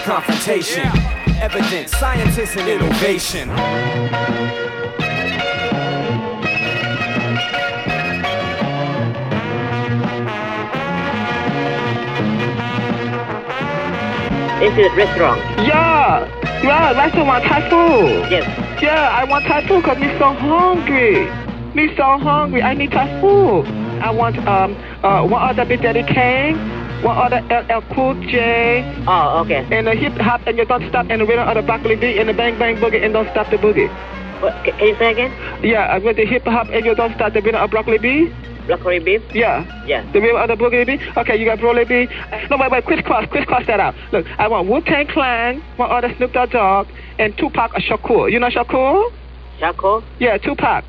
confrontation. Evidence, scientists, and innovation. This is restaurant. Yeah, yeah, restaurant Thai food. Yes. Yeah, I want Thai food because me so hungry. Me so hungry. I need Thai food. I want um uh one other Big Daddy Kane, one other LL Cool J, Oh, okay. and the hip hop and you don't stop and the rhythm of the broccoli beat and the bang bang boogie and don't stop the boogie. What, can you say again? Yeah, uh, with the hip hop and you don't stop the rhythm of broccoli beat. Broccoli beef? Yeah. Yeah. The of the boogie beat. Okay, you got broccoli beat. No, wait, wait, crisscross, crisscross that out. Look, I want Wu Tang Clan, one other Snoop Dogg Dogg, and Tupac Shakur. You know Shakur? Shakur? Yeah, Tupac.